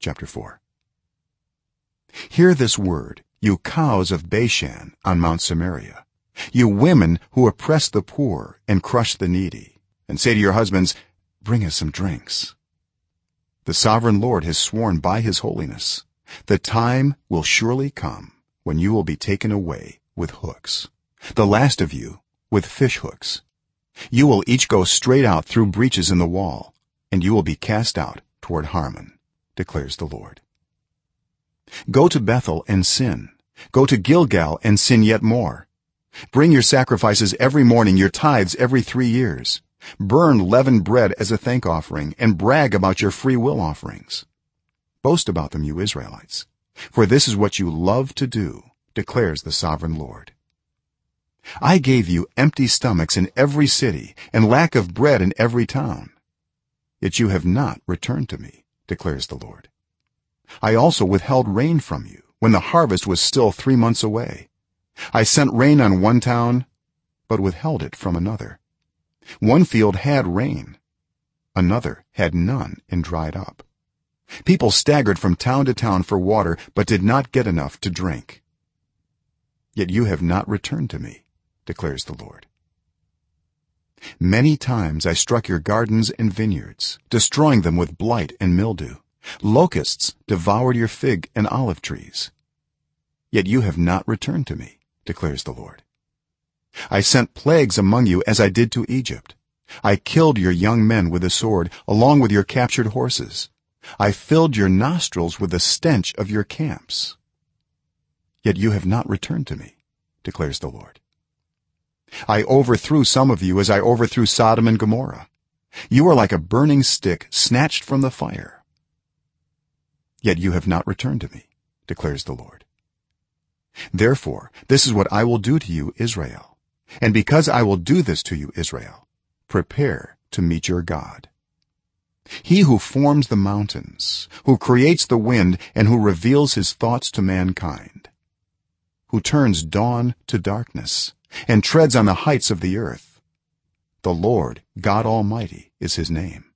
chapter 4 hear this word you cows of bashan on mount samaria you women who oppress the poor and crush the needy and say to your husbands bring us some drinks. The sovereign lord has sworn by his holiness the time will surely come when you will be taken away with hooks. The last of you with fish hooks. You will each go straight out through breaches in the wall and you will be cast out toward harmon declares the lord. Go to bethel and sin. Go to gilgal and sin yet more. Bring your sacrifices every morning your tithes every 3 years. Burn leavened bread as a thank offering and brag about your free will offerings. Boast about them you israelites. For this is what you love to do declares the sovereign lord. I gave you empty stomachs in every city and lack of bread in every town. Yet you have not returned to me declares the lord. I also withheld rain from you when the harvest was still 3 months away. I sent rain on one town but withheld it from another. One field had rain another had none and dried up. People staggered from town to town for water but did not get enough to drink. Yet you have not returned to me declares the lord many times i struck your gardens and vineyards destroying them with blight and mildew. Locusts devoured your fig and olive trees. Yet you have not returned to me declares the lord. I sent plagues among you as i did to egypt. I killed your young men with the sword along with your captured horses. I filled your nostrils with the stench of your camps. Yet you have not returned to me declares the lord i overthrew some of you as i overthrew sodom and gomorrah. You are like a burning stick snatched from the fire. Yet you have not returned to me declares the lord. Therefore this is what i will do to you israel. And because i will do this to you israel prepare to meet your god. He who forms the mountains who creates the wind and who reveals his thoughts to mankind who turns dawn to darkness and treads on the heights of the earth. The lord god almighty is his name